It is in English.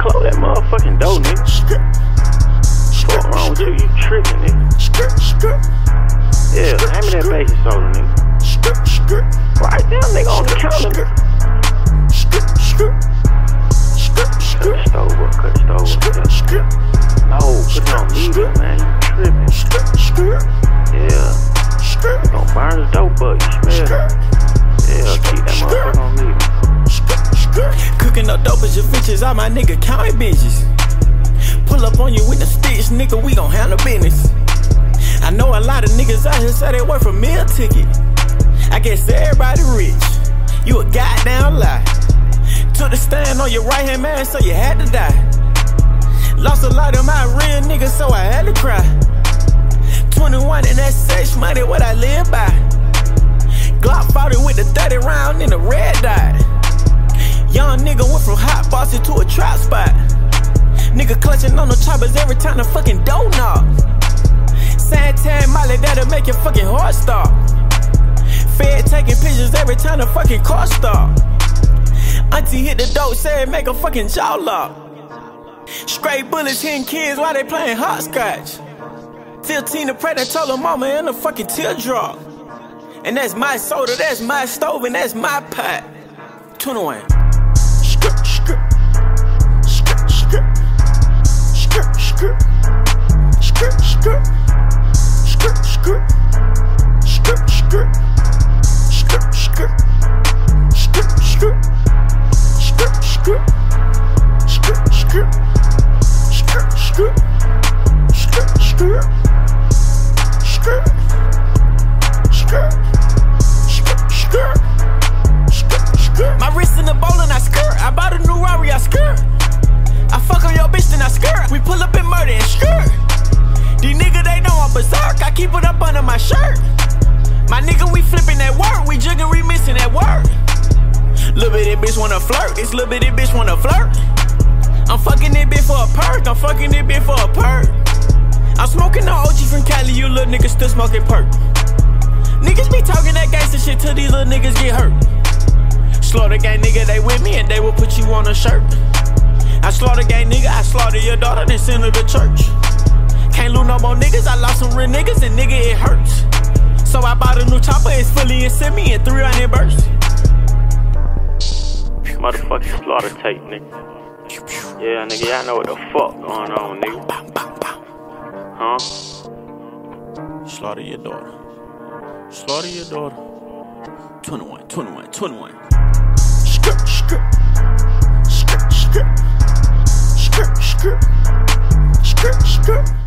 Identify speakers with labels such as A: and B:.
A: Close that motherfucking door, nigga. What's wrong with you? You tripping, nigga. Yeah, hand me that baking soda, nigga. Right down, nigga, on the counter. Up, cut the stove up.
B: Skirt,
A: Yeah.
B: skirt.
A: No, put it on medium, man. You tripping.
B: Skirt, skirt.
A: Yeah.
B: Skirt,
A: Don't burn the dope up, you smell
B: skirt.
A: it? Yeah, keep that motherfucker on medium.
B: Skirt, skirt.
C: Cooking up dope as your bitches, all my nigga counting bitches. Pull up on you with the sticks, nigga, we gon' handle business. I know a lot of niggas out here say they work for meal ticket. I guess everybody rich. You a goddamn lie. Took the stand on your right hand man, so you had to die. Lost a lot of my real niggas, so I had to cry. 21 and that sex money, what I live by. Glock 40 with the 30 round in the red dot. Young nigga went from hot bossy to a trap spot. Nigga clutching on the choppers every time the fucking door knock. Santan Molly, that'll make your fucking heart stop. Fed taking pictures every time the fucking car stop. Auntie hit the dope, said make a fucking jaw lock. Straight bullets hitting kids while they playing hopscotch. Till Tina pregnant told her mama in a fucking teardrop. And that's my soda, that's my stove, and that's my pot. 21.
B: Skirt, skirt. Skirt, skirt. Skirt, skirt. Skirt, skirt.
C: I bought a new Rari, I skirt. I fuck on your bitch, then I skirt. We pull up and murder and skirt. These niggas, they know I'm berserk. I keep it up under my shirt. My nigga, we flipping that work. We jugging, we missing that work. Little bitty bitch wanna flirt. This little bitty bitch wanna flirt. I'm fucking that bitch for a perk. I'm fucking that bitch for a perk. I'm smoking the OG from Cali. You little niggas still smoking perk. Niggas be talking that gangster shit till these little niggas get hurt. Slaughter gang nigga, they with me and they will put you on a shirt. I slaughter gang nigga, I slaughter your daughter, then send her to church. Can't lose no more niggas, I lost some real niggas and nigga it hurts. So I bought a new chopper, it's fully in semi and 300 bursts.
A: Motherfucking slaughter tape, nigga. Yeah, nigga, y'all know what the fuck going on, nigga. Huh?
C: Slaughter your daughter. Slaughter your daughter. 21, 21, 21. Sure.